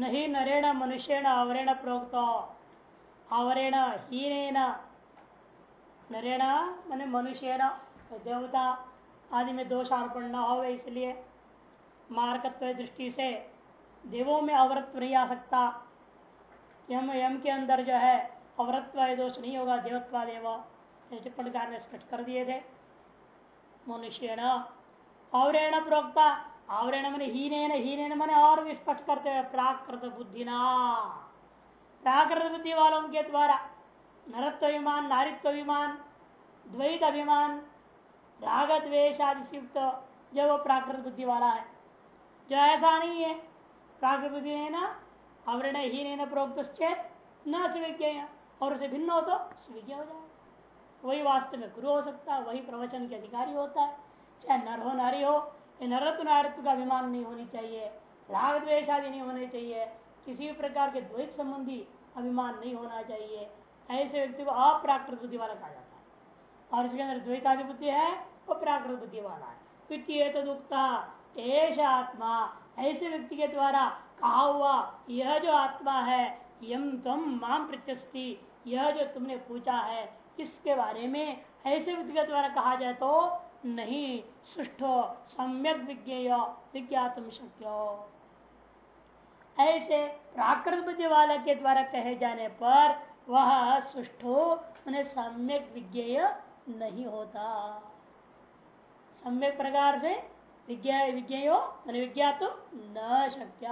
नहीं नरेण मनुष्यण अवरेण प्रोक्त। अवरेण हीन नरेण मैंने मनुष्यण, देवता आदि में दोष न हो इसलिए मार्कत्व दृष्टि से देवों में अवरत्व नहीं आ सकता। यम यम के अंदर जो है अवरत्व दोष नहीं होगा देवत्वा देव टिप्पणकार ने स्पष्ट कर दिए थे। मनुष्य अवरेण प्रोक्ता। आवरण मैंने हीन हीन मैंने और भी स्पष्ट करते हुए प्राकृत बुद्धि ना प्राकृत बुद्धि वालों के द्वारा, नरत्व विमान नारित्व विमान द्वैत अभिमान राग द्वेश आदि युक्त जो वो प्राकृत बुद्धि वाला है। जो ऐसा नहीं है, प्राकृत बुद्धि है ना, आवरण हीन प्रोक्त न स्वीज्ञ और उसे भिन्न हो तो स्वीज्ञ हो जाए। वही वास्तव में गुरु हो सकता है, वही प्रवचन के अधिकारी होता है, चाहे नर हो, नारी हो नरत्व नारित्व का अभिमान नहीं होनी चाहिए, राग द्वेश आदि नहीं होने चाहिए, किसी भी प्रकार के द्वैत संबंधी अभिमान नहीं होना चाहिए। ऐसे व्यक्ति को अप्राकृत बुद्धि वाला कहा जाता है। और इसके अंदर द्वैतादि बुद्धि है वो प्राकृत बुद्धि वाला है। तदुक्ता एश आत्मा। ऐसे व्यक्ति के द्वारा कहा हुआ, यह जो आत्मा है यम तम माम प्रत्यस्ति यह जो तुमने पूछा है, इसके बारे में ऐसे व्यक्ति के द्वारा कहा जाए तो नहीं, सुष्ठो, सम्यक विज्ञेय विज्ञातम शक्य। ऐसे प्राकृत बुद्धि वाले के द्वारा कहे जाने पर वह सुष्ठो, उन्हें सम्यक विज्ञेय नहीं होता। सम्यक प्रकार से विज्ञा विज्ञेयो विज्ञात न शक्य।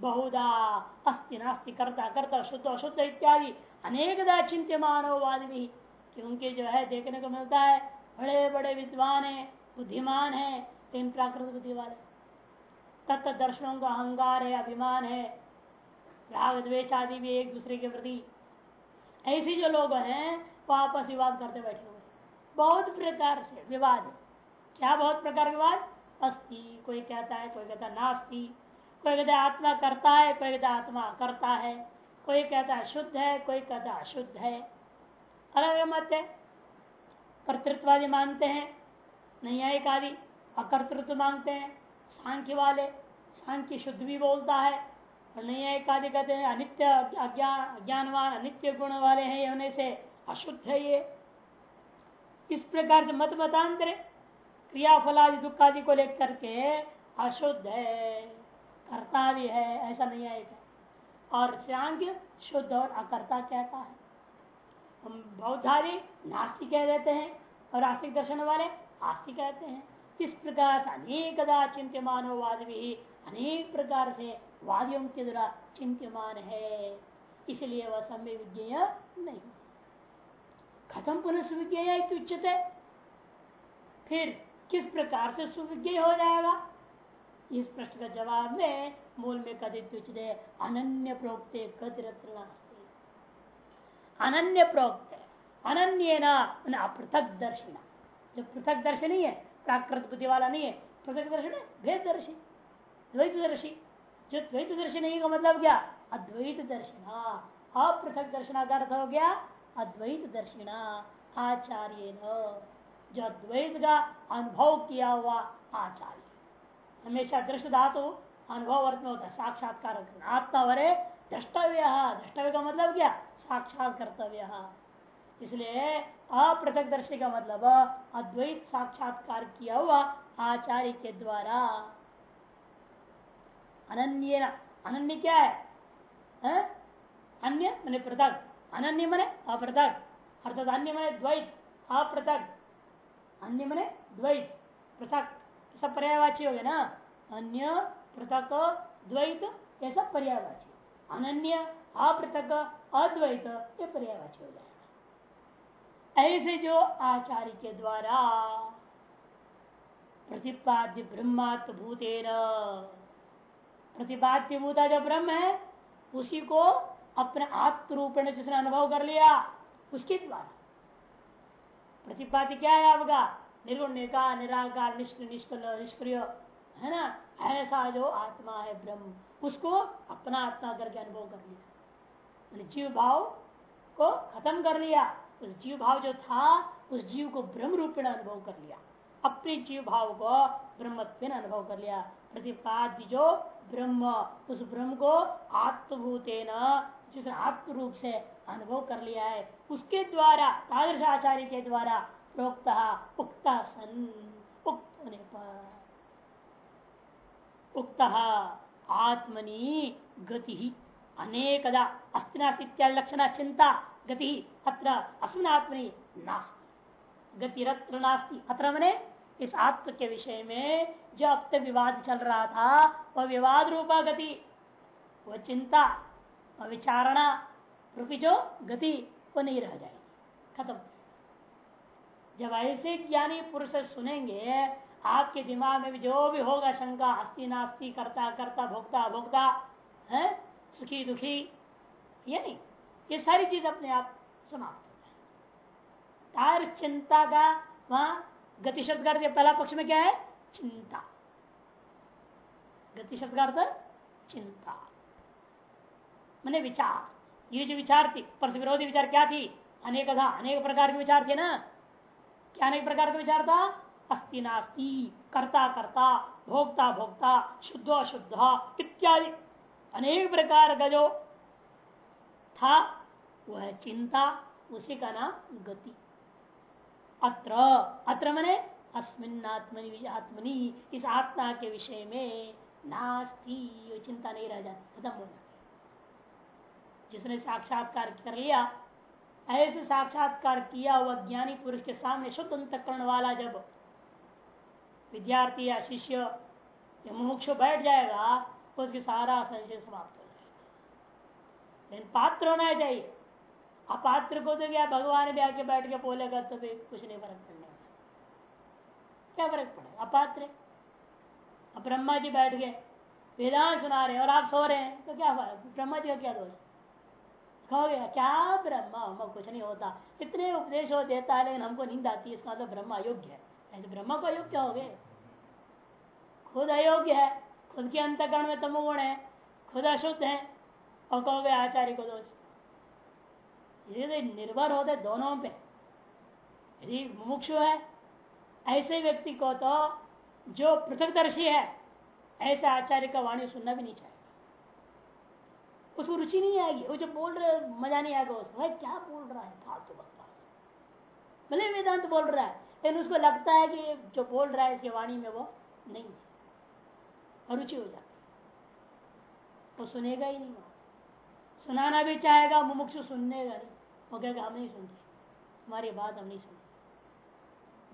बहुधा अस्ति नास्ति करता करता शुद्ध, अशुद्ध इत्यादि अनेकदा चिंत्य मानववादी भी क्योंकि जो है देखने को मिलता है बड़े बड़े विद्वान है, बुद्धिमान है लेकिन प्राकृत बुद्धि वाले। तत्त दर्शनों का अहंगार है, अभिमान है, राग द्वेश आदि भी एक दूसरे के प्रति। ऐसे जो लोग हैं, वो आपस विवाद करते बैठे हुए बहुत प्रकार से विवाद क्या बहुत प्रकार विवाद? अस्थि कोई कहता है, कोई कहता नास्ती कोई कहता है आत्मा करता है, कोई कहता आत्मा करता है। कोई कहता है शुद्ध है, कोई कहता अशुद्ध है। अलग अलग मत है। कर्तृत्वादि मानते हैं न्यायिक आदि अकर्तृत्व मानते हैं सांख्य वाले सांख्य शुद्ध भी बोलता है, और न्यायिक आदि कहते हैं, अनित्य अज्ञानवान, अनित्य गुण वाले हैं होने से अशुद्ध है ये। इस प्रकार से मत मतांतर क्रियाफलादि दुख आदि को लेकर के अशुद्ध है कर्ता भी है, ऐसा नहीं आएगा और सांख्य शुद्ध और अकर्ता कहता है। हम बौद्धादि नास्ति कह देते हैं, और आस्तिक दर्शन वाले आस्तिक कहते हैं। इस प्रकार से अनेकदा चिंत्यमान वाद भी अनेक प्रकार से वादियों के द्वारा चिंत्यमान है। इसलिए वह समय विज्ञेय नहीं। खत्म पुनः सुविज्ञेय उच्चते फिर किस प्रकार से सुविज्ञ हो जाएगा? इस प्रश्न का जवाब में मूल में कथित उचित अनन्य प्रोक्ते कतिरत्र अनन्य प्रोक्त अनन्य न पृथक दर्शिना। जो पृथक दर्शन नहीं है, प्राकृत बुद्धि वाला नहीं है, पृथक दर्शन है भेद दर्शी। द्वैत दर्शी। जो द्वैत दर्शन नहीं का मतलब क्या? अद्वैत दर्शना। अपृथक दर्शना का अर्थ हो गया अद्वैत दर्शिना आचार्य जो अद्वैत का अनुभव किया हुआ आचार्य। हमेशा दृष्ट धातु अनुभव अर्थ में होता है, साक्षात्कार आत्मा वरे द्रष्टव्य द्रष्टव्य का मतलब क्या? साक्षात कर्तव्य। इसलिए अपृथक दर्शी का मतलब अद्वैत साक्षात्कार किया हुआ आचार्य के द्वारा। अनन्य अनन्य क्या है? अन्य मैंने पृथक। अनन्य मने अपृथक। अर्थात अन्य मने द्वैत, अपृथक। अन्य मने द्वैत, पृथक। सब पर्यायवाची हो गया ना? अन्य, पृथक, द्वैत, ये सब पर्यायवाची। अनन्य, अपृथक अद्वैत ये पर्यायवाची हो जाएगा। ऐसे जो आचार्य के द्वारा प्रतिपाद्य ब्रह्मात्म भूतेर प्रतिपाद्य भूता जो ब्रह्म है, उसी को अपने आत्म रूप में जिसने अनुभव कर लिया, उसके द्वारा। प्रतिपाद्य क्या है आपका? निर्गुण निका निराकार निष्क्रिय निष्क्रिय, है ना? ऐसा जो आत्मा है ब्रह्म, उसको अपना आत्मा करके अनुभव कर लिया। जीव भाव को खत्म कर लिया। उस जीव भाव जो था, उस जीव को ब्रह्म रूप में अनुभव कर लिया। अपने जीव भाव को ब्रह्मत्व अनुभव कर लिया। प्रतिपाद्य जो ब्रह्म, उस ब्रह्म को आत्मभूते न जिसने आत्म रूप से अनुभव कर लिया है, उसके द्वारा, तादृश आचार्य के द्वारा प्रोक्त उक्ता सन, उक्त होने पर उक्त आत्मनि गति। ही अनेकदा अस्तिनास्ती लक्षण चिंता गति अत्र अस्मिन आत्मनि नास्ति। गतिरत्र नास्ति। अत्र मने इस आत्म के विषय में जो अब तक विवाद चल रहा था, वह विवाद रूपा गति, वह चिंता, वह विचारणा, रूपी जो गति वो नहीं रह जाएगी। खत्म। जब ऐसे ज्ञानी पुरुष सुनेंगे, आपके दिमाग में भी जो भी होगा, शंका अस्थि नास्ति, करता करता, भोक्ता भोक्ता, है? सुखी दुखी ये नहीं ये सारी चीज़ अपने आप समाप्त हो। जाए चिंता का वहाँ गति शब्द का पहला पक्ष में क्या है? चिंता। गति शब्द का अर्थ चिंता। मैंने विचार, ये जो विचार थी, परस विरोधी विचार क्या थी? अनेक था, अनेक प्रकार के विचार थे ना। क्या अनेक प्रकार का विचार था? अस्ति नास्ति, कर्ता कर्ता, भोक्ता भोक्ता, शुद्ध अशुद्ध इत्यादि। अनेक प्रकार का जो था, वह चिंता, उसी का नाम गति। अत्र अत्र मने अस्मिन आत्मनि आत्मनि इस आत्मा के विषय में नास्ती चिंता नहीं रह जाती, खत्म हो जाती। जिसने साक्षात्कार कर लिया, ऐसे साक्षात्कार किया हुआ ज्ञानी पुरुष के सामने शुद्ध अंतकरण वाला जब विद्यार्थी या शिष्य मुमुक्ष बैठ जाएगा उसकी सारा संशय समाप्त हो जाएगा। लेकिन पात्र होना चाहिए। अपात्र को तो क्या भगवान भी आके बैठ के बोलेगा तो भी कुछ नहीं फ़र्क पड़ने वाला। क्या फ़र्क पड़ेगा? अपात्र अब ब्रह्मा जी बैठ गए, वेदांत सुना रहे और आप सो रहे हैं तो क्या ब्रह्मा जी का क्या दोष कहोगे, क्या ब्रह्मा? हम कुछ नहीं होता। इतने उपदेश हो देता है, लेकिन हमको नींद आती है। इसका तो ब्रह्मा अयोग्य है। ऐसे ब्रह्मा को अयोग्य हो गए खुद अयोग्य है। खुद के अंतकरण में तमोगुण है, खुद अशुद्ध है, और कहोगे आचार्य को दोष। यदि निर्भर होते दोनों पे। यदि मुमुक्षु है, ऐसे व्यक्ति को तो जो पृथकदर्शी है, ऐसे आचार्य का वाणी सुनना भी नहीं चाहिए उसको रुचि नहीं आएगी। वो जो बोल रहे मज़ा नहीं आएगा उसको। भाई, क्या बोल रहा है? फालतू बकवास। भले वेदांत बोल रहा है, लेकिन उसको लगता है कि जो बोल रहा है इसके वाणी में वो नहीं है। अरुचि हो जाती वो सुनेगा ही नहीं सुनाना भी चाहेगा, मुमुक्षु सुननेगा नहीं। वो कहेगा, हम नहीं सुनते। हमारी बात हम नहीं सुनते।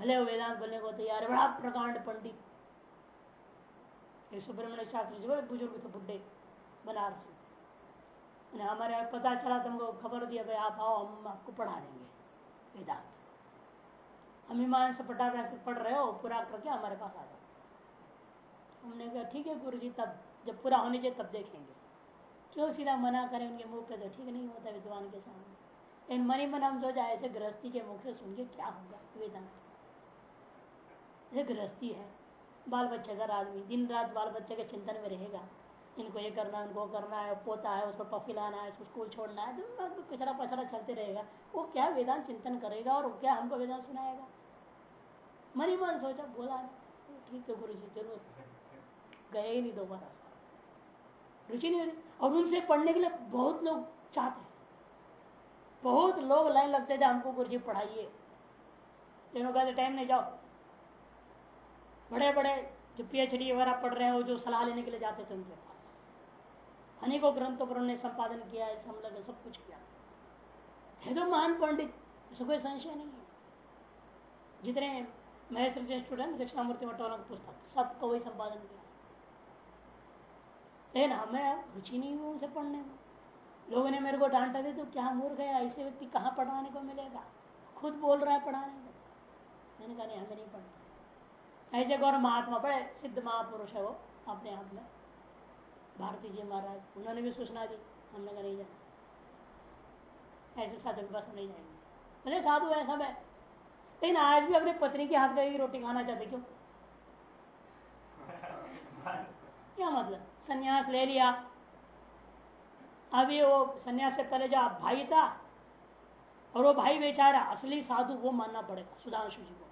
भले वो वेदांत बोलने को तैयार बड़ा प्रकांड पंडित। सुब्रमण्य शास्त्री जी, बड़े बुज़ुर्ग थे बुढ़े बनारस में हमारे पता चला तुमको खबर दिया, भाई, आप आओ, हम आपको पढ़ा देंगे। वेदांत। हम ईमान से पटा पढ़ रहे हो, पूरा करके हमारे पास आ जाओ। हमने कहा, ठीक है गुरु जी तब जब पूरा होने चाहिए, तब देखेंगे। क्यों सीधा मना करें उनके मुँह पे तो ठीक नहीं होता विद्वान के सामने। लेकिन मनी मन हम सोचा, ऐसे गृहस्थी के मुख से सुन के क्या होगा वेदांत? ये गृहस्थी है बाल बच्चे का आदमी दिन रात बाल बच्चे के चिंतन में रहेगा। इनको ये करना इनको करना है, पोता है, उसको टॉफी लाना है, उसको स्कूल छोड़ना है तो कचरा पचरा चलते रहेगा। वो क्या वेदांत चिंतन करेगा और क्या हमको वेदांत सुनाएगा? मनी मन सोचा, बोला, ठीक है गुरु जी ज़रूर गए ही नहीं दोबारा रुचि नहीं और उनसे पढ़ने के लिए बहुत लोग चाहते हैं। बहुत लोग लाइन लगते थे हमको गुरु जी पढ़ाइए। लेकिन कहते टाइम नहीं, जाओ। बड़े बड़े जो पीएचडी वगैरह पढ़ रहे हैं जो सलाह लेने के लिए जाते थे उनके पास। अनेकों ग्रंथों पर उन्होंने संपादन किया है समलग सब कुछ किया। है तो महान पंडित इसको कोई संशय नहीं है। जितने महेश्वर स्टूडेंट दक्षिणामूर्ति मटोला पुस्तक सबको वही संपादन किया। लेकिन हमें रुचि नहीं हुई उनसे पढ़ने में। लोगों ने मेरे को डांटा, दे तो क्या मूर्ख है, ऐसे व्यक्ति कहाँ पढ़ाने को मिलेगा? खुद बोल रहा है पढ़ाने को। मैंने कहा, नहीं, हमें नहीं पढ़ना। ऐसे गौर महात्मा बड़े सिद्ध महापुरुष है वो, अपने आप में। भारती जी महाराज, उन्होंने भी सूचना दी, हमने कहा, नहीं जाना। ऐसे साधु के पास नहीं जाएँगे। बोले, साधु है, सब है। लेकिन आज भी अपने पत्नी के हाथ में रोटी खाना चाहते, क्यों? क्या मतलब? संन्यास ले लिया। अभी वो सन्यास से पहले जो भाई था, और वो भाई बेचारा, असली साधु वो मानना पड़ेगा, सुधांशु जी को।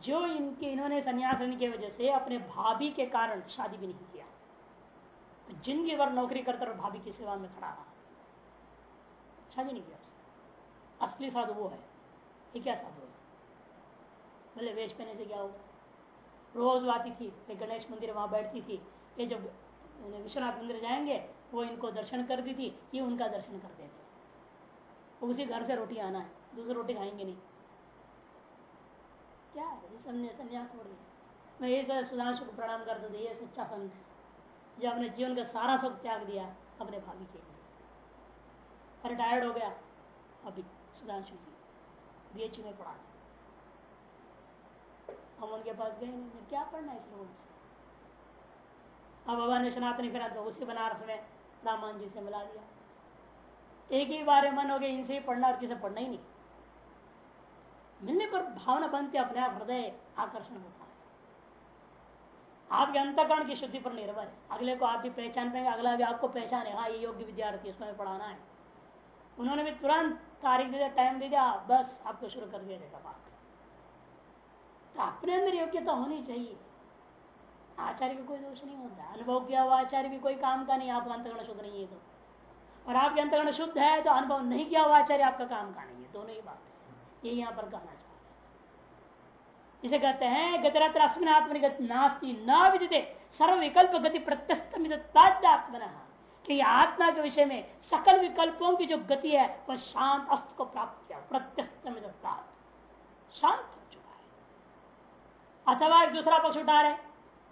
जो इनके, इन्होंने संन्यास लेने की वजह से अपने भाभी के कारण शादी भी नहीं किया। ज़िंदगी भर नौकरी करते और भाभी की सेवा में खड़ा रहा। शादी नहीं किया असली साधु वो है। ये क्या साधु है? बोले वेश पहने से क्या होगा रोज आती थी गणेश मंदिर वहाँ बैठती थी। ये जब विश्वनाथ मंदिर जाएँगे, वो इनको दर्शन कर दी थी, ये उनका दर्शन कर देते उसी घर से रोटी आना है, दूसरी रोटी खाएँगे नहीं। क्या है? संन्यास छोड़ दिया मैं ये सुधांशु को प्रणाम करते थे, ये सच्चा संत है। जो अपने जीवन का सारा सुख त्याग दिया, अपने भाभी के लिए। रिटायर्ड हो गया, अभी सुधांशु जी बी में पढ़ा हम उनके पास गए क्या पढ़ना है इस लोगों से? अब भगवान ने सनातनी फिर तो उसी बनारस में रामान जी से मिला दिया। एक ही बार मन हो गया इनसे ही पढ़ना और किसे पढ़ना ही नहीं। मिलने पर भावना बनती अपने आप हृदय आकर्षण होता है। आपके अंतकरण की शुद्धि पर निर्भर है। अगले को आप भी पहचान पाएँगे, अगला भी आपको पहचान है। हाँ ये योग्य विद्यार्थी इसमें पढ़ाना है। उन्होंने भी तुरंत तारीख दे दिया टाइम दे दिया, बस आपको शुरू कर दिया बात। तो अपने अंदर योग्यता होनी चाहिए। आचार्य का कोई दोष नहीं होता। अनुभव किया हुआ आचार्य भी कोई काम का नहीं, आपका अंतगण शुद्ध नहीं है तो। और आपके अंतगण शुद्ध है तो अनुभव नहीं किया हुआ आचार्य आपका काम का नहीं है। दोनों ही बात है। ये यहाँ पर कहना चाहते इसे कहते हैं, गतिरत्र अस्मिन आत्मनिगत नास्ती न विदिते सर्व विकल्प गति प्रत्यस्तमित्म कि आत्मा के विषय में सकल विकल्पों की जो गति है, वह शांत अस्त को प्राप्त किया प्रत्यस्तमित शांत हो चुका है। अथवा दूसरा पक्ष उठा रहे?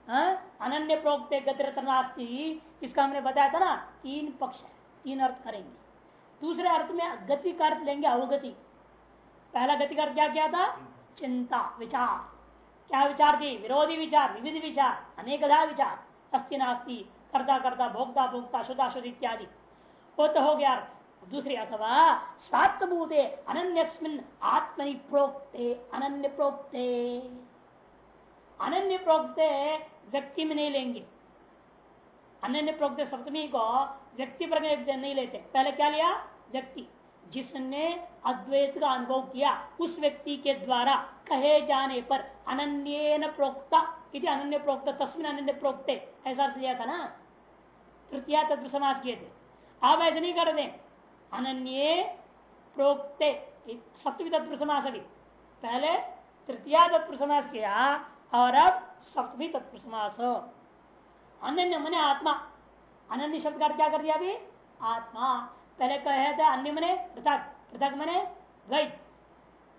अनन्य प्रोक्त गतिरत्नास्ती इसका हमने बताया था ना, तीन पक्ष है, तीन अर्थ करेंगे। दूसरे अर्थ में गति का अर्थ लेंगे अवगति पहला गति का अर्थ क्या, किया था? चिंता, विचार। क्या विचार थी? विरोधी विचार, विविध विचार, अनेकधा विचार। अस्ति नास्ती, करता करता, भोक्ता भोक्ता, शुदा शुद्ध इत्यादि। वो तो हो गया अर्थ। दूसरी अथवा स्वात्मभूते अनन्यस्मिन आत्मनि प्रोक्ते, अनन्य प्रोक्ते। अनन्य प्रोक्ते व्यक्ति में नहीं लेंगे। अन्य प्रोक्त सप्तमी को व्यक्ति पर नहीं लेते। पहले क्या लिया? व्यक्ति। जिसने अद्वैत का अनुभव किया, उस व्यक्ति के द्वारा कहे जाने पर अनन्य प्रोक्ता यदि अनन्य प्रोक्त, तस्मिन अनन्य प्रोक्ते, ऐसा अर्थ लिया था ना? तृतीया तत्व समाज किए थे। आप ऐसे नहीं कर दे। अनन्य प्रोक्ते सप्तमी तत्व समास अभी। पहले तृतीया तत्व समाज किया, और अब सप्तमी तत्व समास अन्य मने आत्मा। अनन्य शब्द का क्या कर दिया अभी? आत्मा। पहले कहे थे अन्य मने पृथक। पृथक मने द्वैत।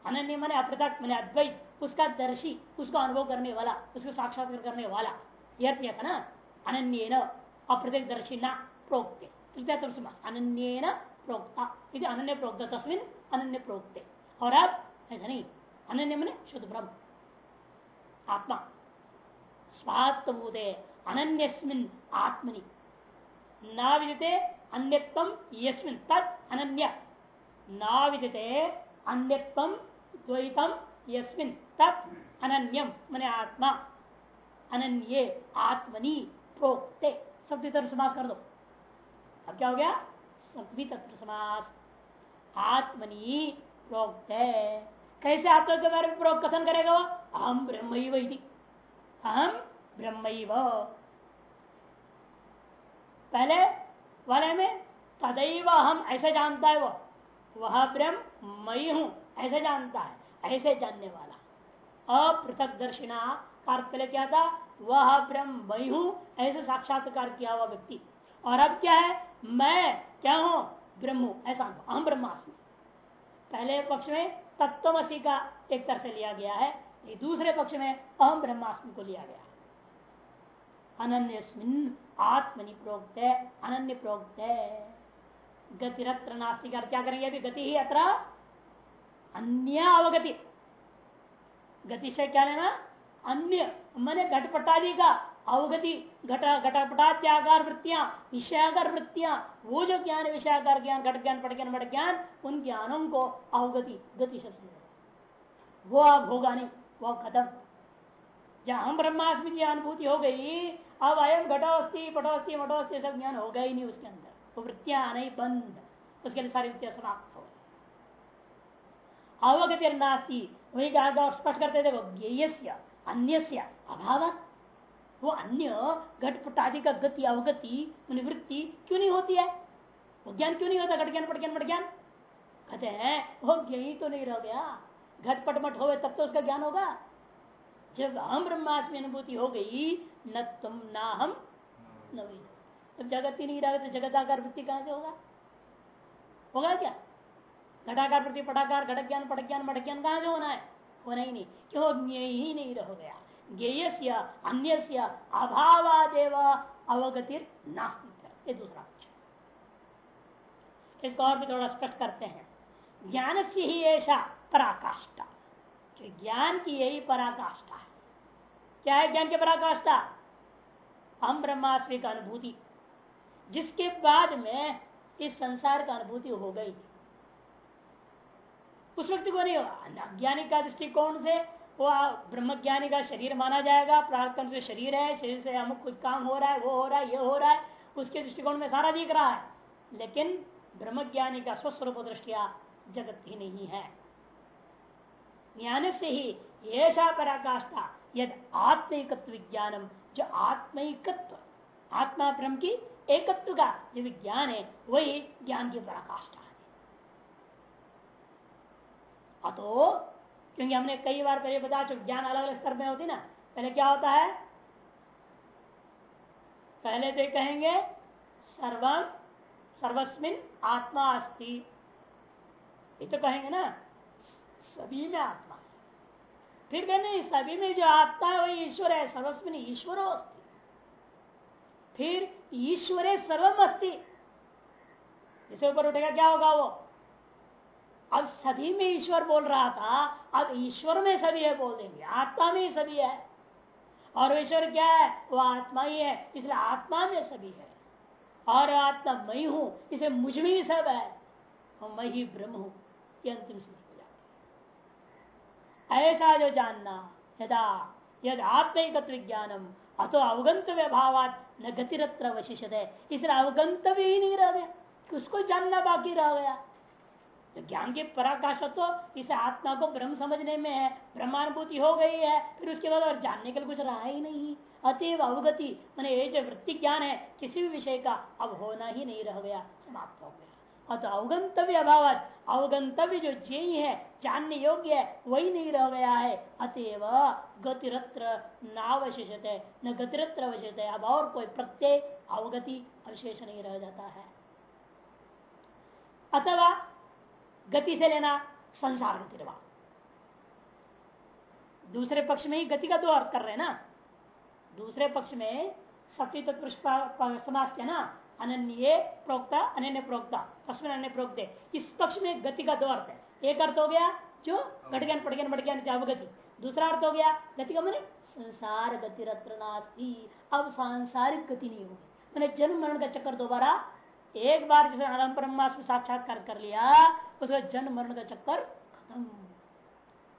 अनन्य मने अपृथक मने अद्वैत। उसका दर्शी, उसको अनुभव करने वाला, उसको साक्षात्कार करने वाला। यह था ना? अनन्य अप्रत्यक दर्शी न प्रोक्ते। तृतीय तत्व समास अनन्य प्रोक्ता। यदि अनन्य प्रोक्त तस्मिन अनन्य प्रोक्ते। और अब, ऐसा नहीं। अनन्य मने शुद्ध ब्रह्म। आत्मा। स्वात्मभूते अनन्यस्मिन आत्मनि। ना विदते अन्यत्म यस्मिन, तत् अनन्य। ना विदते द्वैतम यस्मिन, तत् अनन्यम मने आत्मा। अनन्य आत्मनि प्रोक्ते। सप्ती तत्व समास कर दो अब क्या हो गया? सप्तमी तत्व समास आत्मनि प्रोक्त। कैसे आत्मा के बारे में प्रोक्त कथन करेगा वो? अहम ब्रह्म ही वही अहम ब्रह्म पहले वाले में तदैव हम ऐसे जानता है वो। वह ब्रह्म मई हूँ, ऐसे जानता है, ऐसे जानने वाला। अपृथक दर्शिना अर्थ पहले क्या था? वह ब्रह्म मई हूँ, ऐसे साक्षात्कार किया हुआ व्यक्ति। और अब क्या है? मैं क्या हूँ? ब्रह्म ऐसा अहम ब्रह्मास्मि। पहले पक्ष में तत्वसी का एक तरह से लिया गया है दूसरे पक्ष में अहम ब्रह्मास्मि को लिया गया अनन्य आत्मनि प्रोक्त, अनन्य प्रोक्त। गतिरत्र नास्तिक क्या करेंगे अभी? गति ही अत्र अन्य अवगति। गति से क्या लेना? अन्य। मैंने घटपटादी का अवगति, घटा घटापटात्यागार वृत्तियाँ विषयागार वृत्तियाँ, वो जो ज्ञान विषयागार ज्ञान, घट ज्ञान, पट ज्ञान, मट ज्ञान, उन ज्ञानों को अवगति, गति शब्द वो अब होगा नहीं, वो खत्म। जहाँ हम ब्रह्मास्मि की अनुभूति हो गई अब अयम घटोस्ती, पटोस्ती, मटोस्ती, सब ज्ञान हो गया ही नहीं उसके अंदर। वो वृत्तियाँ नहीं बंद। उसके लिए सारी वृत्तियाँ समाप्त हो अवगति नास्ती, वही कहा स्पष्ट करते देखो ज्ञेय अन्य अभाव। वो अन्य घटपट आदि का गति, अवगति, निवृत्ति क्यों नहीं होती है? वो ज्ञान क्यों नहीं होता? घट ज्ञान, पट ज्ञान पट ज्ञान। कहते हैं, वो यही तो नहीं रह गया। घटपट मट हो तब तो उसका ज्ञान होगा। जब हम ब्रह्मास्मि अनुभूति हो गई न तुम ना हम न जब जगत ही नहीं रहा तो जगताकार वृत्ति कहाँ से होगा? होगा क्या? घटाकार प्रति पटाकार घटक ज्ञान पट ज्ञान मट ज्ञान कहाँ से होना है? होना ही नहीं। क्यों? ही नहीं रह गया ज्ञेय अन्य अभावादेव, अवगतिर नास्तिक ये दूसरा पक्ष। इसको और भी थोड़ा स्पष्ट करते हैं। ज्ञान से ही ऐसा पराकाष्ठा। ज्ञान की यही पराकाष्ठा है। क्या है ज्ञान की पराकाष्ठा? हम ब्रह्मास्मि का अनुभूति। जिसके बाद में इस संसार का अनुभूति हो गई। उस व्यक्ति को नहीं, अज्ञानी का दृष्टिकोण से वो ब्रह्मज्ञानी का शरीर माना जाएगा। प्रार्थना से शरीर है, शरीर से अमुक कुछ काम हो रहा है, वो हो रहा है, ये हो रहा है, उसके दृष्टिकोण में सारा दिख रहा है। लेकिन ब्रह्मज्ञानी का स्वस्वरूप दृष्टिया जगत ही नहीं है। ज्ञान से ही ऐसा पराकाष्ठा यद आत्मिकत्व विज्ञानम जो आत्मिकत्व, आत्मा ब्रह्म की एकत्व का जो विज्ञान है, वही ज्ञान की पराकाष्ठा है। अतो, क्योंकि हमने कई बार पहले बता चुके ज्ञान अलग अलग स्तर में होती ना, पहले क्या होता है? पहले तो कहेंगे सर्वम सर्वस्मिन आत्मा अस्ति। ये तो कहेंगे ना सभी में आत्मा फिर कहने सभी में जो आत्मा है वही ईश्वर है सर्वस्विन ईश्वर फिर ईश्वरे सर्वम अस्ति। इसे ऊपर उठेगा, क्या होगा वो? अब सभी में ईश्वर बोल रहा था, अब ईश्वर में सभी है बोल देंगे, आत्मा में सभी है। और ईश्वर क्या है? वो आत्मा ही है, इसलिए आत्मा में सभी है। और आत्मा मई हूँ, इसे मुझमें ही सब है। और मैं ही ब्रह्म हूँ, ये अंतिम हो जाती ऐसा जो जानना, यदा यद आत्मिक विज्ञानम अतो अवगंतव्य भावात न गतिरत्र अवशिष्ट है इसलिए अवगंतव्य ही नहीं रह गया। उसको जानना बाकी रह गया। तो ज्ञान के पराकाशत्व इसे आत्मा को ब्रह्म समझने में है, ब्रह्मानुभूति हो गई है, फिर उसके बाद और जानने के लिए कुछ रहा ही नहीं। अतएव अवगति, मैंने ये जो वृत्ति ज्ञान है, किसी भी विषय का अब होना ही नहीं रह गया, समाप्त हो गया। अतः अवगंतव्य अभाव अवगंतव्य जो जेई है, जानने योग्य है, वही नहीं रह गया है। अतएव गतिरत्र नावशेषत है, न गतिरत्र अवशेष है। अब और कोई प्रत्यय, अवगति अवशेष नहीं रह जाता है। अथवा गति से लेना संसार गति दूसरे पक्ष में ही गति का दो अर्थ कर रहे हैं ना। दूसरे पक्ष में सत्य तत्पुरुष समाज के ना अनन्य प्रोक्ता अन्य प्रोक्ता तस्वीर अन्य प्रोक्ते। इस पक्ष में गति का दो अर्थ है। एक अर्थ हो गया जो घटज्ञान, पटज्ञान बढ़ अवगति। दूसरा अर्थ हो गया गति का मैंने संसार गति रत्र नास्ती। अब सांसारिक गति नहीं होगी। मैंने जन्म मरण का चक्कर दोबारा एक बार जैसे आरम परमात्मा साक्षात्कार कर लिया, उसका जन्म मरण का चक्कर खत्म।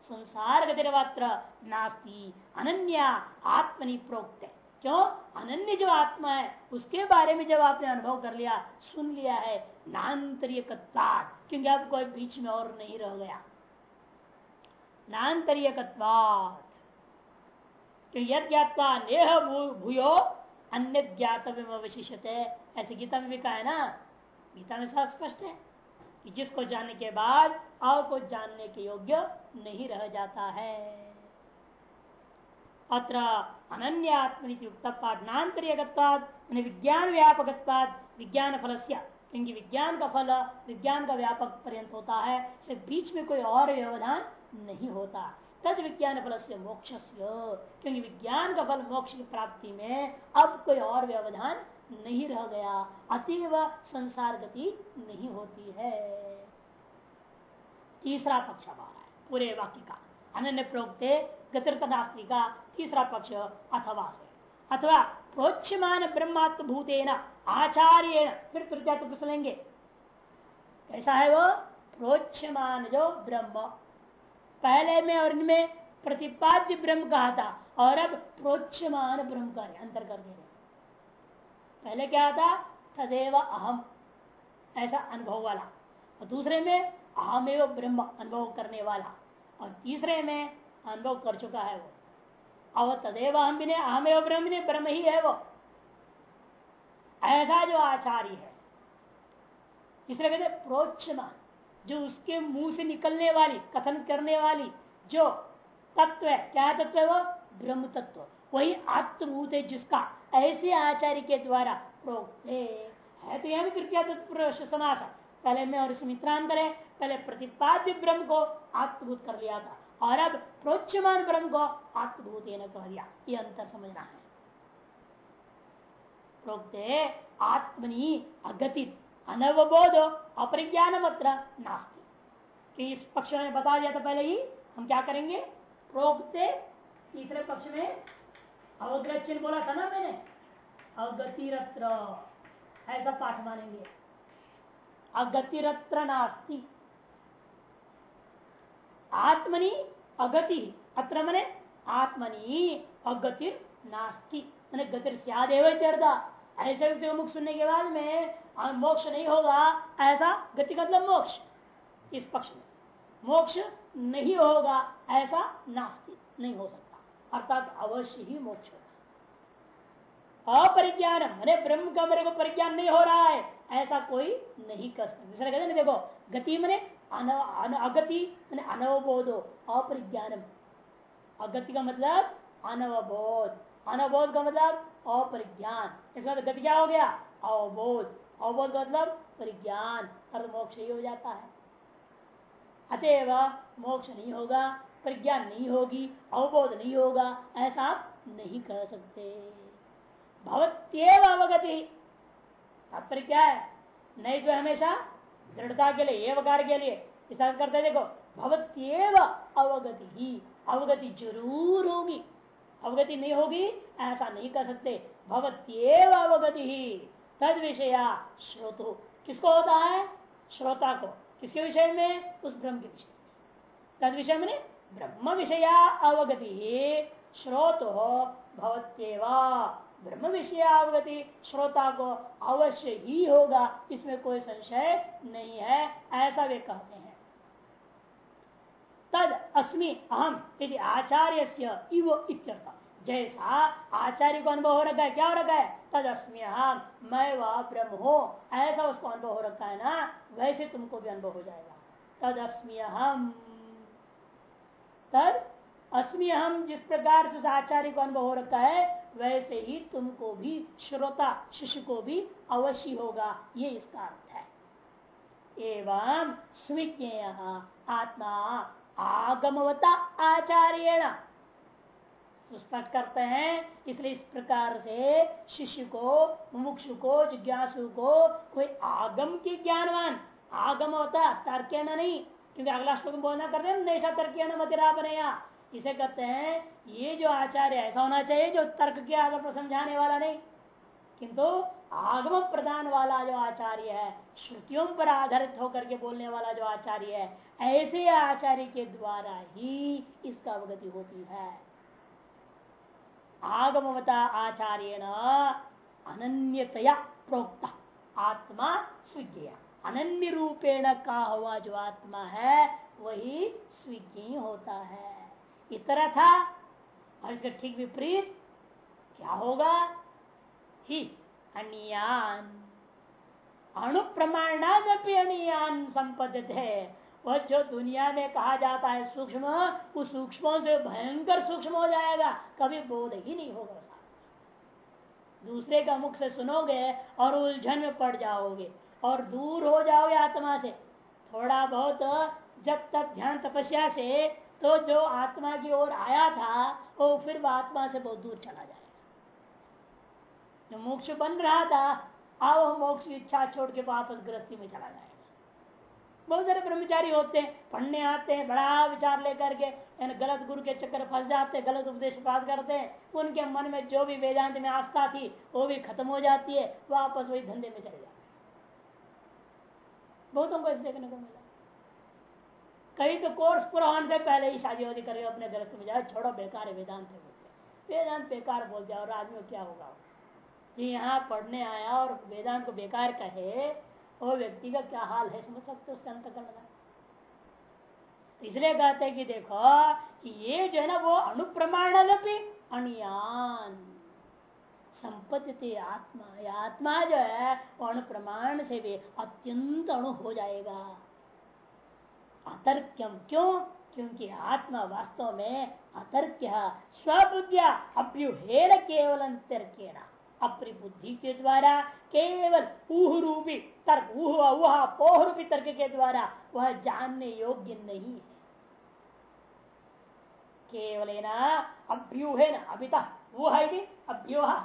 संसार गतिरवात्र नास्ती। अनन्य आत्मनि प्रोक्त। है क्यों? अनन्य जो आत्मा है, उसके बारे में जब आपने अनुभव कर लिया, सुन लिया है नान्तरीय क्योंकि अब कोई बीच में और नहीं रह गया। नान्तरीय यद ज्ञातवा नेह भूयो, अन्य ज्ञातव्य अवशिष्य ऐसे गीता में भी कहा है ना, गीता में साफ़ स्पष्ट है कि जिसको जानने के बाद और को जानने के योग्य नहीं रह जाता है। अत्र अनन्य आत्मनियुक्त विज्ञान व्यापक विज्ञान फल क्योंकि विज्ञान का फल विज्ञान का व्यापक पर्यंत होता है से बीच में कोई और व्यवधान नहीं होता। तद विज्ञान फल से मोक्ष क्योंकि विज्ञान का फल मोक्ष की प्राप्ति में अब कोई और व्यवधान नहीं रह गया। अतीव संसार गति नहीं होती है। तीसरा पक्ष अब है, पूरे वाक्य का अन्य प्रोक्ते गतिरतनास्त्री का तीसरा पक्ष अथवा से। अथवा प्रोक्षमान ब्रह्मात्म भूतेन आचार्य फिर तृतीया तो लेंगे। कैसा है वो? प्रोक्षमान जो ब्रह्म। पहले में और इनमें प्रतिपाद्य ब्रह्म कहा था, और अब प्रोक्षमान ब्रह्म का अंतर कर दे पहले क्या था? तदेव अहम, ऐसा अनुभव वाला। और दूसरे में अहमेव ब्रह्म अनुभव करने वाला। और तीसरे में अनुभव कर चुका है वो। अव तदेव हम भी अहमेव ब्रह्म ने ब्रह्म ही है वो। ऐसा जो आचार्य है इसलिए कहते प्रोक्षमान जो उसके मुँह से निकलने वाली, कथन करने वाली, जो तत्व है, क्या तत्व है वो? ब्रह्म तत्व। वही आत्मभूत है जिसका ऐसे आचार्य के द्वारा प्रोक्त है। तो यह भी तृतीय तत्व समास पहले में और इसमें मित्रांतर है। पहले प्रतिपाद्य ब्रह्म को आत्मभूत कर लिया था, और अब प्रोच्यमान ब्रह्म को आत्मभूत कह दिया। ये अंतर समझना है। आत्मनि अगतित अनवबोध अपरिज्ञान मात्र नास्ती। कि इस पक्ष में बता दिया था पहले ही, हम क्या करेंगे? प्रोक्ते तीसरे पक्ष में अवग्रह चिन्ह बोला था ना मैंने? अगतिरत्र, ऐसा पाठ मानेंगे। अगतिरत्र नास्ती। आत्मनि अगति, अत्र मने आत्मनि अगतिर नास्ती। मैंने गतिर सियादेव ऐसे व्यक्ति को मुख सुनने के बाद में मोक्ष नहीं होगा, ऐसा गति मतलब मोक्ष। इस पक्ष में। मोक्ष नहीं होगा, ऐसा नास्तिक नहीं हो सकता। अर्थात अवश्य ही मोक्ष होगा। अपरिज्ञान मैंने ब्रह्म का मेरे को परिज्ञान नहीं हो रहा है, ऐसा कोई नहीं कर सकता। कहते ना, देखो, गति मैंने अगति अनवबोधो, अपरिज्ञानम। अगति का मतलब अनवबोध। अनवबोध का मतलब अपरिज्ञान। इसका मतलब गति क्या हो गया? अवबोध। अवबोध का मतलब परिज्ञान। मोक्ष ही हो जाता है। अतएव मोक्ष नहीं होगा, प्रज्ञान नहीं होगी, अवबोध नहीं होगा, ऐसा आप नहीं कह सकते। भवत्येव अवगति। तात्पर्य क्या है? नहीं तो हमेशा दृढ़ता के लिए, एवकार के लिए। इस करते देखो भवत्येव अवगति। ही अवगति ज़रूर होगी। अवगति नहीं होगी, ऐसा नहीं कर सकते। भवत्येव अवगति। ही तद विषया श्रोतो। किसको होता है? श्रोता को। किसके विषय में? उस ब्रह्म के विषय तद विषय में ब्रह्म विषया अवगति। श्रोत हो भवत्येवा। ब्रह्म विषय अवगति श्रोता को अवश्य ही होगा, इसमें कोई संशय नहीं है, ऐसा वे कहते हैं। तद अस्मि अहम यदि आचार्य से इव इत्यर्थ। जैसा आचार्य को अनुभव हो रखा है, क्या हो रखा है? तद अस्मि अहम मैं वह ब्रह्म हो, ऐसा उसको अनुभव हो रखा है ना, वैसे तुमको भी अनुभव हो जाएगा। तद अस्मि अहम तद अस्मि हम जिस प्रकार से आचार्य को अनुभव हो रखा है वैसे ही तुमको भी श्रोता, शिष्य को भी अवश्य होगा। ये इसका अर्थ है। एवं स्विज्ञेय आत्मा आगमवता आचार्य स्पष्ट करते हैं, इसलिए इस प्रकार से शिष्य को, मुमुक्षु को, जिज्ञासु को कोई आगम की ज्ञानवान आगम होता तर्क नहीं, क्योंकि अगला श्लोक बोलना करते हैं तर्क मतिरा बनया इसे कहते हैं, ये जो आचार्य ऐसा होना चाहिए जो तर्क के आधार पर समझाने वाला नहीं। किंतु आगम प्रदान वाला जो आचार्य है, श्रुतियों पर आधारित होकर के बोलने वाला जो आचार्य है, ऐसे आचार्य के द्वारा ही इसका अवगति होती है। आगमवता आचार्य अनन्यतया प्रोक्ता, आत्मा स्विज्ञ अनन्य रूपेण का हुआ जो आत्मा है, वही स्विज्ञ होता है। इतना था। और इसका ठीक विपरीत क्या होगा? ही, अनियान। अणु प्रमाणादपि अनियान संपदित है। वह जो दुनिया में कहा जाता है सूक्ष्म उस सूक्ष्मों से भयंकर सूक्ष्म हो जाएगा। कभी बोध ही नहीं होगा दूसरे का मुख से सुनोगे और उलझन में पड़ जाओगे और दूर हो जाओगे आत्मा से। थोड़ा बहुत जब तक ध्यान तपस्या से तो जो आत्मा की ओर आया था, वो फिर आत्मा से बहुत दूर चला जाएगा। जो मोक्ष बन रहा था, अब मोक्ष की इच्छा छोड़ के वापस गृहस्थी में चला जाएगा। बहुत सारे ब्रह्मचारी होते हैं, पढ़ने आते हैं, बड़ा विचार लेकर के गलत गुरु के चक्कर फंस जाते हैं, गलत उपदेश प्राप्त करते हैं, उनके मन में जो भी वेदांत में आस्था थी, वो भी खत्म हो जाती है, वापस वही धंधे में चले जाते बहुतों को इस देखने को मिला। कई तो कोर्स पूरा होने से पहले ही शादी वादी करे, अपने ग्रस्त में जाए, छोड़ो, बेकार है, वेदांत है बोलते वेदांत बेकार बोल जाओ और आदमी क्या होगा? जी यहाँ पढ़ने आया और वेदांत को बेकार कहे वो व्यक्ति का क्या हाल है समझ सकते उसका अंत करना तो इसलिए कहते हैं कि देखो, कि ये जो है ना, वो अनुप्रमाण अणियान संपत्ति आत्मा, या आत्मा जो है, वो अनुप्रमाण से भी अत्यंत अणु हो जाएगा। अतर्क्यम क्यों? क्योंकि आत्मा वास्तव में अतर्क्य, स्वबुद्धिया अभ्युहेर केवल तर्केना अपनी बुद्धि के द्वारा केवल ऊह रूपी तर्क, ऊह, ऊहा पोह रूपी तर्क के द्वारा वह जानने योग्य नहीं है। केवल अभ्यूहे न अभिता वह अभ्यूह।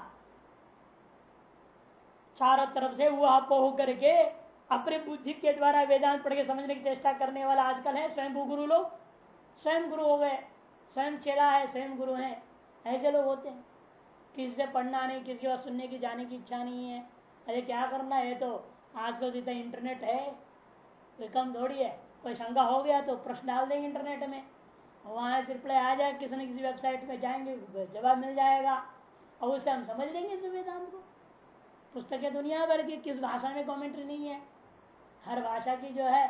चारों तरफ़ से वह पोह करके अपने बुद्धि के द्वारा वेदांत पढ़ के समझने की चेष्टा करने वाला आजकल है स्वयं गुरु लोग। स्वयं गुरु हो गए, स्वयं चेला है, स्वयं गुरु है। ऐसे लोग होते हैं। किसी से पढ़ना नहीं, किसी की सुनने की, जाने की इच्छा नहीं है। अरे क्या करना है तो? आजकल जितना इंटरनेट है। कोई कम थोड़ी है। कोई शंका हो गया तो प्रश्न डाल देंगे इंटरनेट में। वहाँ से रिप्लाई आ जाए, किसी न किसी वेबसाइट में जाएँगे, जवाब मिल जाएगा। और उससे हम समझ लेंगे वेदांत को। पुस्तकें दुनिया भर की, किस भाषा में कॉमेंट्री नहीं है। हर भाषा की जो है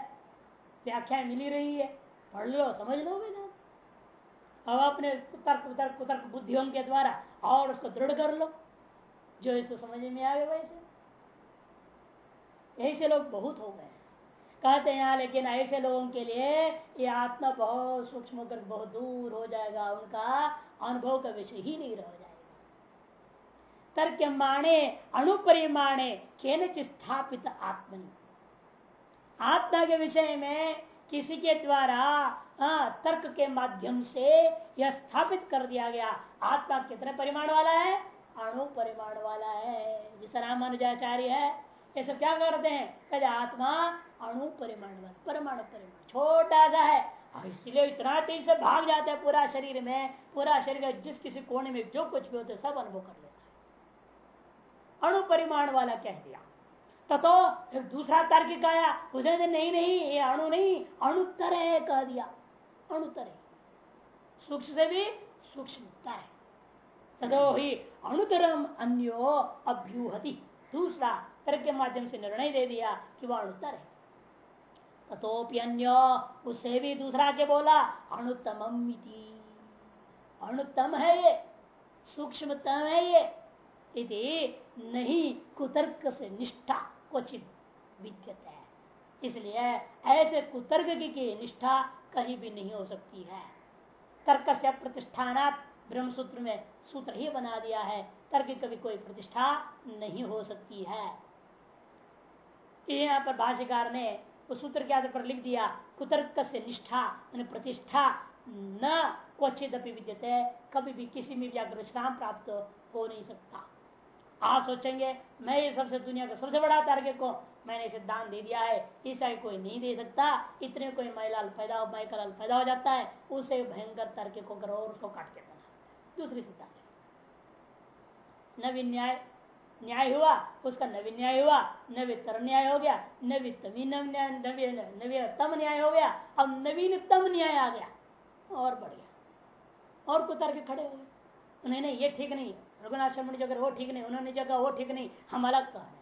व्याख्या मिली रही है। पढ़ लो, समझ लो वेदांत अब अपने तर्क तर्क तर्क बुद्धियों के द्वारा और उसको दृढ़ कर लो, जो इसको समझ में आ गए वैसे। ऐसे लोग बहुत हो गए। कहते हैं लेकिन ऐसे लोगों के लिए ये आत्मा बहुत सूक्ष्म कर बहुत दूर हो जाएगा। उनका अनुभव का विषय ही नहीं रह जाएगा। तर्क माणे अणुपरिमाणे केन स्थापित आत्मनि आत्मा के विषय में किसी के द्वारा तर्क के माध्यम से यह स्थापित कर दिया गया। आत्मा कितने परिमाण वाला है? अणु परिमाण वाला है। जिस रामानुजाचार्य है, ये सब क्या करते हैं? कहते आत्मा अणु परिमाण वाला, परमाणु परिमाण, छोटा सा है। इसलिए इतना तेज से भाग जाता है पूरा शरीर में। पूरा शरीर जिस किसी कोने में जो कुछ भी होते सब अनुभव कर लेता है। अणु परिमाण वाला कह दिया। तो, तो दूसरा तार्किक आया उसने नहीं नहीं ये अणु नहीं अणुत्तर है कह दिया। अणुतर है सूक्ष्म से भी सूक्ष्मता है। तदो ही अणुतरम अन्यो अभ्यूहति। दूसरा तर्क के माध्यम से निर्णय दे दिया कि वह अणुतर है। तथोपि अन्य उससे भी दूसरा के बोला अणुतम अणुतम है ये। सूक्ष्मतम है ये। नहीं कुतर्क से निष्ठा। क्वचित विद्यत है। इसलिए ऐसे कुतर्क की निष्ठा कहीं भी नहीं हो सकती है। तर्क से प्रतिष्ठान ब्रह्म सूत्र में सूत्र ही बना दिया है। तर्क कभी कोई प्रतिष्ठा नहीं हो सकती है। यहाँ पर भाष्यकार ने उस सूत्र के आधार पर लिख दिया, कुतर्क से निष्ठा प्रतिष्ठा न क्वचित विद्यते, कभी भी किसी में विश्राम प्राप्त हो नहीं सकता। आप सोचेंगे, मैं ये सबसे दुनिया का सबसे बड़ा तार्किक को मैंने इसे दान दे दिया है। ईसा कोई नहीं दे सकता। इतने कोई महिला पैदा हो मैकल पैदा हो जाता है, उसे भयंकर तार्किक को करो और उसको काट के बना दूसरी सिद्धांत नवीन न्याय न्याय हुआ, उसका नवीन न्याय हुआ नवीतर न्याय हो गया नवीतम नवीनतम न्याय नवी नवीतम न्याय हो गया, अब नवीनतम न्याय आ गया, और बढ़ गया, और कुतर के खड़े हो गए। नहीं नहीं, ये ठीक नहीं रघुनाथ शर्मा जगह वो ठीक नहीं। उन्होंने जगह वो ठीक नहीं, हम अलग कह रहे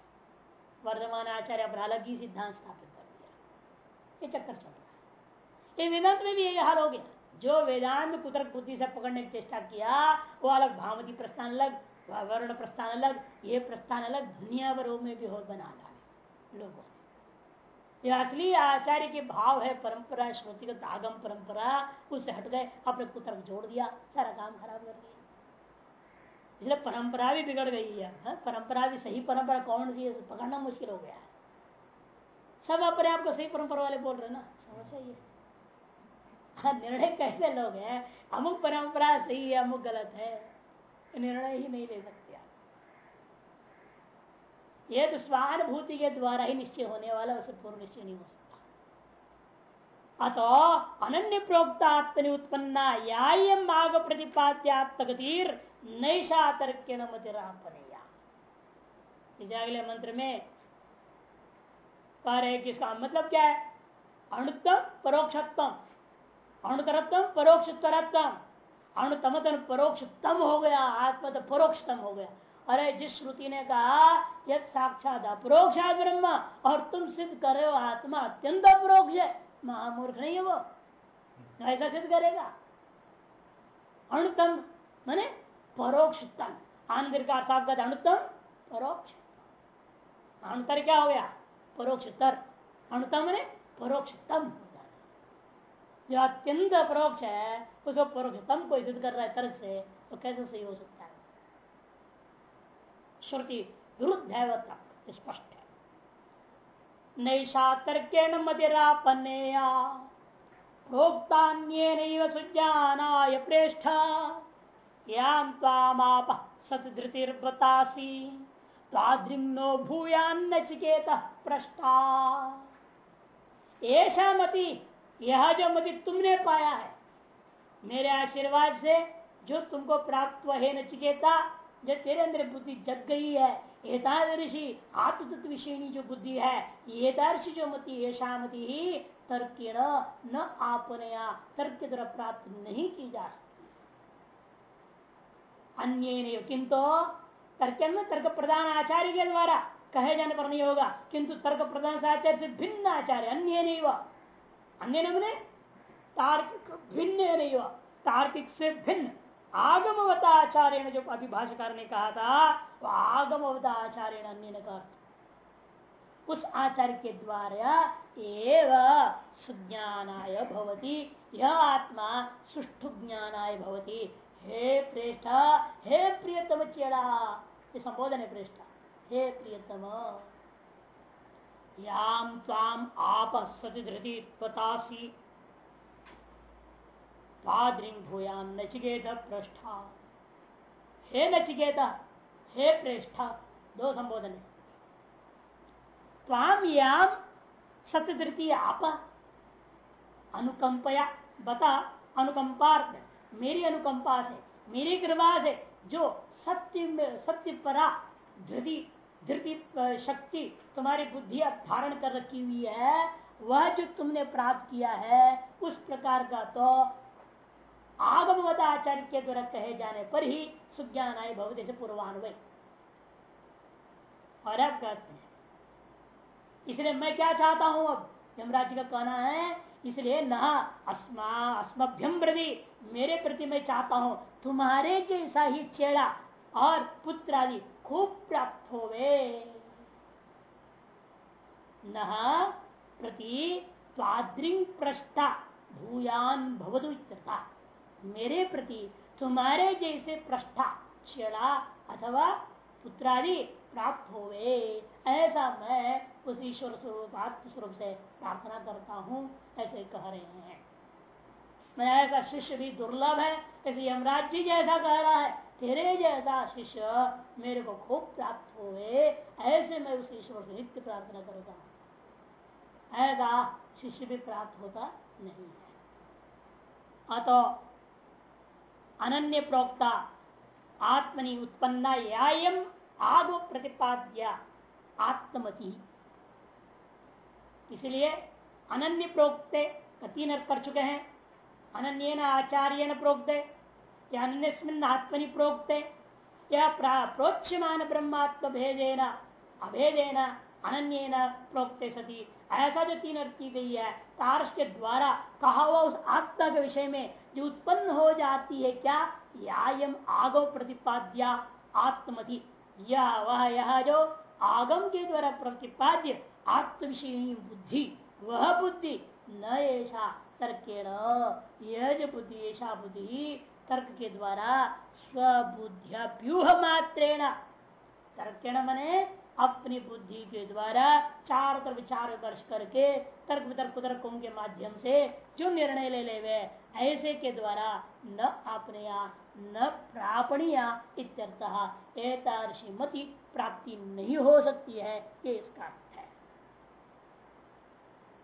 वर्धमान आचार्य अपना अलग ही सिद्धांत स्थापित कर दिया। ये चक्कर चल रहा है। ये वेदांत में भी यही हाल हो गया। जो वेदांत कुतरक बुद्धि से पकड़ने की चेष्टा किया, वो अलग भावती प्रस्थान अलग, वर्ण प्रस्थान अलग, ये प्रस्थान अलग, दुनिया भर में भी हो बना डाले लोगों ने। असली आचार्य के भाव है परंपरा श्रोतिगत आगम परंपरा, उससे हट गए, अपने कुतरक जोड़ दिया, सारा काम खराब कर दिया। इसलिए परंपरा भी बिगड़ गई है, हा? परंपरा भी सही परंपरा कौन सी है पकड़ना मुश्किल हो गया है। सब अपने आप को सही परंपरा वाले बोल रहे ना? समस्या ये? हाँ निर्णय कैसे लोग? हैं अमुक परंपरा सही है, अमुक गलत है। निर्णय ही नहीं ले सकते आप। ये तो स्वानुभूति के द्वारा ही निश्चय होने वाला, उसे पूर्व निश्चय नहीं हो सकता। अतो प्रोक्ता प्रोक्तात्मनि उत्पन्ना या माग प्रतिपाद्यात्मगतिर नैशा तर्क मतिरापनया अगले मंत्र में कह किसका मतलब क्या है? अणुतम परोक्षत्म अणुतरत्म परोक्षतरत्म अणुतमतन परोक्षतम हो गया आत्मा तो परोक्षतम हो गया। अरे, जिस श्रुति ने कहा, यद साक्षात अपरोक्षा ब्रह्म, और तुम सिद्ध कर रहे हो, आत्मा अत्यंत अपरोक्ष है। महामूर्ख नहीं है वो। ऐसा सिद्ध करेगा। अणुतम, माने परोक्षतम आनंदकार साहब का अणुतम परोक्ष। अंतर क्या हो गया? परोक्षतर। अणुतम ने परोक्षतम जो अत्यंत परोक्ष है, उसको परोक्षतम को सिद्ध कर रहा है तर्क से तो कैसे सही हो सकता है? श्रुति, विरुद्ध है वह स्पष्ट है। नैषा तर्केण मतिरापन्नेया, प्रोक्तान्येनैव सुज्ञानाय प्रेष्ठ। यां त्वामाप सतधृतिर्व्रतासी तादृंगनो भूयान्न चिकेत पृष्ठा ऐसा मति यह जो मति तुमने पाया है, मेरे आशीर्वाद से जो तुमको प्राप्त हुआ है नचिकेता, जो तेरे अंदर बुद्धि जग गई है, एतादृशी आत्मतत्व जो बुद्धि है, एतादृशी जो मति ऐसा मति ही तर्क न आपने तर्क द्वारा प्राप्त नहीं की जा सकती। अन्य किंतु तर्क में तर्क प्रधान आचार्य के द्वारा कहे जाने पर नहीं होगा किंतु तर्क प्रधान आचार्य से भिन्न आचार्य अन्य नहीं हुआ अन्य नमने तार्किक भिन्न नहीं हुआ तार्किक से भिन्न। आगमवता आचार्य ने जो अभिभाषकार ने कहा था वह आगमवता आचार्य ने अन्य ने कहा उस आचार्य के द्वारा एव सुज्ञानाय भवती, यह आत्मा सुष्ठु ज्ञानाय भवती। हे प्रेष्ठ, हे प्रियतम चेड़ा ये संबोधन है प्रेष्ठ. हे प्रियतम, याम ताम आप सती धृति पतासी भूयाम नचिकेत पृष्ठा हे नचिकेता, हे प्रेष्ठा, दो संबोधन है. ताम याम सत्यधृति आप, अनुकंपया, बता, अनुकंपार्थ. मेरी अनुकंपा से मेरी कृपा से जो सत्य सत्य परा धृति धृति शक्ति तुम्हारी बुद्धि धारण कर रखी हुई है, वह जो तुमने प्राप्त किया है, उस प्रकार का तो आगमवत आचार्य के द्वारा कहे जाने पर ही सुज्ञान आय भवते से पूर्वान्वय। और अब कहते हैं, इसलिए मैं क्या चाहता हूँ अब? यमराज का कहना है इसलिए न अस्मा अस्मभ्यम प्रति मेरे प्रति मैं चाहता हूँ तुम्हारे जैसा ही चेड़ा और पुत्र आदि खूब प्राप्त होवे। न प्रति त्वाद्रिंग प्रष्टा भूयान भवदु मेरे प्रति तुम्हारे जैसे प्रष्ठा छेड़ा अथवा पुत्रादि प्राप्त होवे। ऐसा मैं उस ईश्वर स्वरूप आत्म स्वरूप से प्रार्थना करता हूँ, ऐसे कह रहे हैं। मैं ऐसा शिष्य भी दुर्लभ है, ऐसे यमराज जी जैसा कह रहा है, तेरे जैसा शिष्य मेरे को खूब प्राप्त हुए, ऐसे मैं उस ईश्वर से नित्य प्रार्थना करता हूँ। ऐसा शिष्य भी प्राप्त होता नहीं है। अतो अनन्य प्रोक्ता आत्मनि उत्पन्ना यायम आगो प्रतिपाद्य आत्मति इसलिए अनन्य प्रोक्ते तीन अर्थ कर चुके हैं। अनन्य न आचार्य न प्रोक्ते, या अन्य आत्मनि प्रोक्ते, या प्रोच्यमान ब्रह्मात्म भेदेन अभेदेन अनन्य प्रोक्ते सती। ऐसा जो तीन अर्थ की गई है तार्श के द्वारा कहा हुआ उस आत्मा के विषय में जो उत्पन्न हो जाती है क्या? यायम आगम प्रतिपाद्या आत्मधि। यह वह यह जो आगम के द्वारा प्रतिपाद्य आत्म विषय बुद्धि, वह बुद्धि, न ऐसा तर्केण यह जो बुद्धि ऐसा बुद्धि, तर्क के द्वारा स्वबुद्धिव्यूह मात्रेण तर्केण मने अपनी बुद्धि के द्वारा चार तरफ़ विचार विमर्श करके तर्क वितर्क तर्कों के माध्यम से जो निर्णय ले ले वे ऐसे के द्वारा न अपनया न प्रापणिया इत्यर्थ मति प्राप्ति नहीं हो सकती है, ये इसका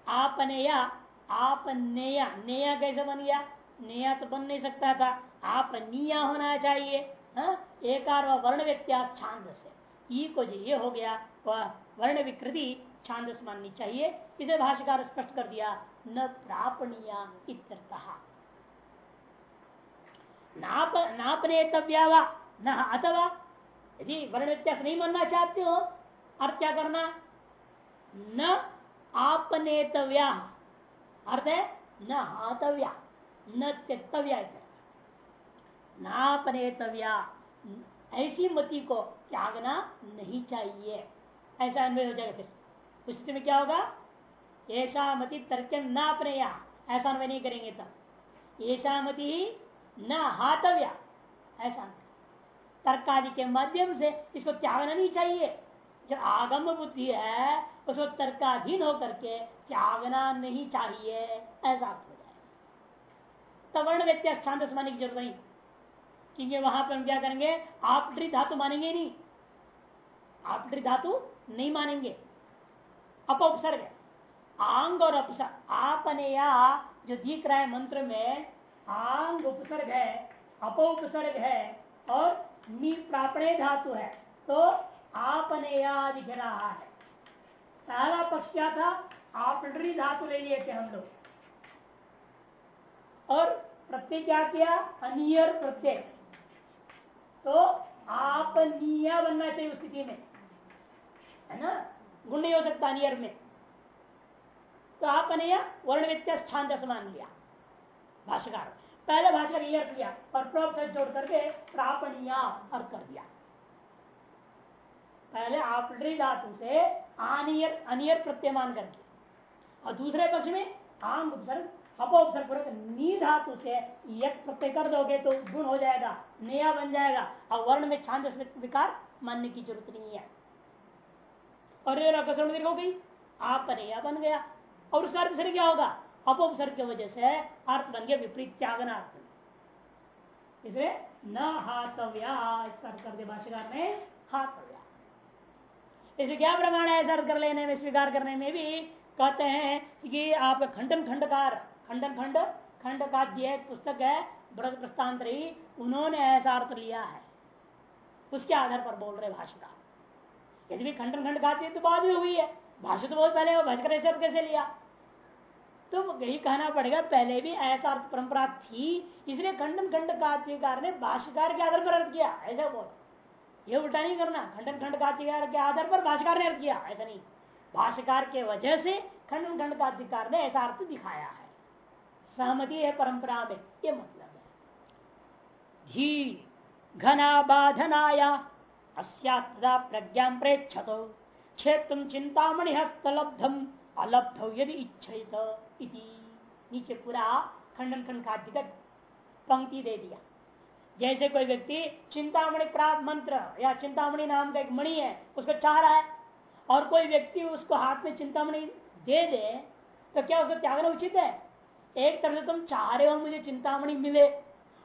आपनेया आपनेया नेया कैसे बन गया? नेया तो बन नहीं सकता था। आप निया होना चाहिए हाँ? एक वर्ण व्यत्यास छांद से ई को जो ये हो गया, वह वर्ण विकृति छांदस माननी चाहिए। इसे भाष्यकार स्पष्ट कर दिया, न प्रापणीया नाप नापने तव्या न अथवा, यदि वर्ण व्यत्यास नहीं मानना चाहते हो अर्थ क्या करना? न आपनेतव्या। अर्थ है न हातव्या, न त्यक्तव्या नापनेतव्या ऐसी मति को त्यागना नहीं चाहिए। ऐसा अनुभव हो जाएगा फिर। स्थिति में क्या होगा? ऐसा मति तर्क न अपने ऐसा अनुभव नहीं करेंगे तब। ऐसा मति न हातव्या। ऐसा तर्क आदि के माध्यम से इसको त्यागना नहीं चाहिए। जो आगम बुद्धि है उसको तर्काधीन होकर के त्यागना नहीं चाहिए? ऐसा हो जाएगा। तब वर्ण व्यत्यास छांद मानने की ज़रूरत नहीं। क्योंकि वहाँ पर हम क्या करेंगे? आप ड्री धातु मानेंगे नहीं। आप ड्री धातु नहीं मानेंगे। अपसर्ग आंग और अपसर आपने या जो दिख रहा है मंत्र में, आंग उपसर्ग है, अपोपसर्ग है और मी प्रापणे धातु है। तो आपने या दिख रहा है। पहला पक्ष क्या था? आपटरी धातु ले लिए थे हम लोग। और प्रत्यय क्या किया? अनियर प्रत्यय। तो आपनीय बनना चाहिए उस स्थिति में। है ना? गुण नहीं हो सकता अनियर में। तो आपने वर्ण व्यत्यास छांद मान लिया। भाषाकार पहले भाषा का अर्थ किया और प्रभ से जोड़ करके प्रापणिया अर्थ कर दिया। पहले आपटरी धातु से अनियर अनियर प्रत्यमान करके। और दूसरे पक्ष में आंग उपसर्ग अपोपसर्ग पूर्वक नी धातु से यक प्रत्यय कर दोगे तो गुण हो जाएगा, नया बन जाएगा। और वर्ण में छांद विकार मानने की ज़रूरत नहीं है। और ये हो गई आप नया बन गया। और उसका अर्थ क्या होगा? अपोपसर्ग की वजह से अर्थ बन गया विपरीत त्यागनार्थ। इसलिए न हाथव्या इसका अर्थ कर दे भाषाकार ने हाथव्या इसे क्या प्रमाण है? दर्द कर लेने में, स्वीकार करने में भी कहते हैं कि आप खंडन खंडकार, खंडन खंड खंड का एक पुस्तक है, ब्रज प्रस्तांतरी उन्होंने ऐसा अर्थ लिया है। उसके आधार पर बोल रहे भाषा यदि भी खंडन खंड खाती तो बाद में हुई है। भाषा तो बहुत पहले भाषकर ऐसे कैसे लिया? तो यही कहना पड़ेगा, पहले भी ऐसा अर्थ परंपरा थी, इसलिए खंडन खंड कात्यकार ने भाष्यकार के आधार पर अर्थ किया, ऐसा बोल ये उल्टा नहीं करना। खंडन खंड कात्यकार के आधार पर भाष्यकार ने अर्थ किया। ऐसा नहीं। भाष्यकार के वजह से खंडन खंड का अधिकार ने ऐसा अर्थ दिखाया है। सहमति है परंपरा में। ये मतलब है। घी घना बाधनाया अस्या प्रज्ञा प्रेक्षत क्षेत्र चिंतामणि हस्तलब्धम अलब्ध यदि इच्छित नीचे पूरा खंडन खंड का पंक्ति दे दिया। जैसे कोई व्यक्ति चिंतामणि प्राप्त मंत्र या चिंतामणि नाम का एक मणि है, उसको चाह रहा है, और कोई व्यक्ति उसको हाथ में चिंतामणि दे दे तो क्या उसको त्यागना उचित है? एक तरह से तुम चाह रहे हो, मुझे चिंतामणि मिले,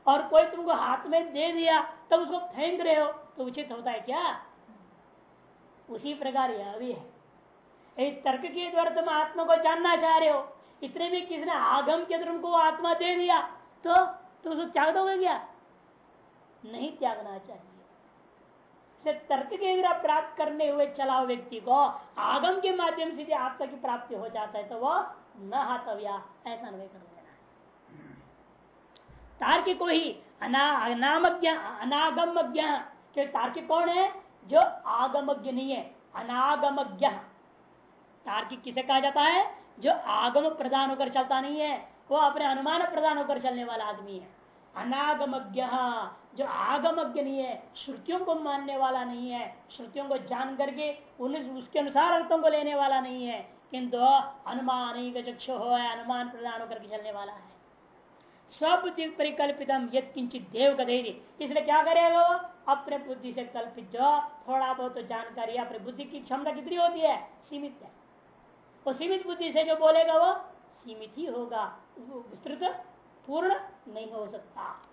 और कोई तुमको हाथ में दे दिया, तब उसको फेंक रहे हो तो उचित होता है क्या? उसी प्रकार यह भी है। एक तर्क के द्वारा तुम आत्मा को जानना चाह रहे हो, इतने भी किसी ने आगम के द्वारा तुमको आत्मा दे दिया तो तुम उसको त्याग दोगे क्या? नहीं त्यागना चाहिए। से तर्क के द्वारा प्राप्त करने हुए चलाओ व्यक्ति को आगम के माध्यम से आत्मा की प्राप्ति हो जाता है तो वह न हाथव्या ऐसा नहीं कर देना तार्किक को ही अनामज्ञ, अनागमज्ञ तार्किक कौन है? जो आगमज्ञ नहीं है, अनागमज्ञ। तार्किक किसे कहा जाता है? जो आगम प्रदान होकर चलता नहीं है, वो अपने अनुमान प्रदान होकर चलने वाला आदमी है। अनागमज्ञ, जो आगमज्ञ नहीं है, श्रुतियों को मानने वाला नहीं है, श्रुतियों को जान करके उसके अनुसार अर्थों को लेने वाला नहीं है, किंतु अनुमान चक्षु हो है अनुमान प्रदान होकर चलने वाला है। स्वबुद्धि परिकल्पितम यद किंचित देव इसलिए क्या करेगा वो? अपने बुद्धि से कल्पित जो थोड़ा बहुत तो जानकारी, अपनी बुद्धि की क्षमता कितनी होती है? सीमित है। वो सीमित बुद्धि से जो बोलेगा वो, सीमित ही होगा। विस्तृत पूर्ण नहीं हो सकता।